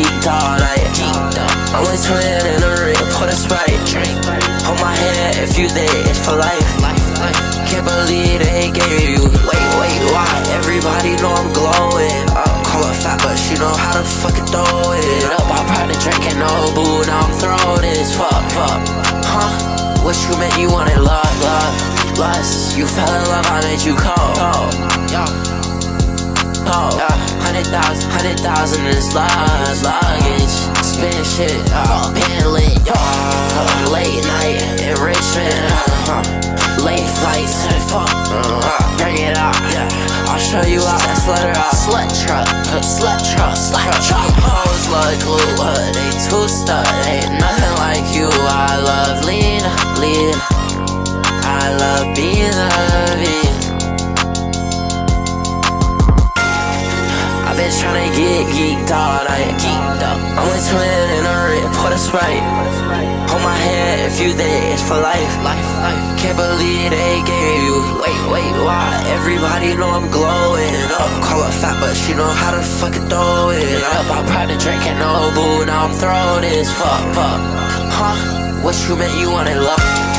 geeked all night. Up. I'm with twin in the ring, put a sprite. Hold my hand if you it's for life. Can't believe they gave you. Wait, wait, why? Everybody know I'm glowing. Uh, call her fat, but she know how to fucking throw it up. I probably drinking no boo, now I'm throwing this fuck, fuck. Huh? What you meant you wanted love, love, lust. You fell in love, I made you cold. cold. Hundred thousand is luggage, luggage. Spin shit, uh, lit, uh, late night enrichment, uh, late flights, fuck, uh, bring it out, yeah. I'll show you out that slutter out, slut truck, uh, slut truck, slut truck. Hoes like glue, but they too stuck, ain't get geeked all night. Geeked up. I'm with twin in a red, put a sprite. Hold my head if you there, it's for life. Life, life. Can't believe they gave you. Wait, wait, why? Everybody know I'm glowing up. Call her fat, but she know how to fucking throw it up. I'm proud of drinking no boo, now I'm throwing this fuck, fuck. Huh? What you meant you wanted love?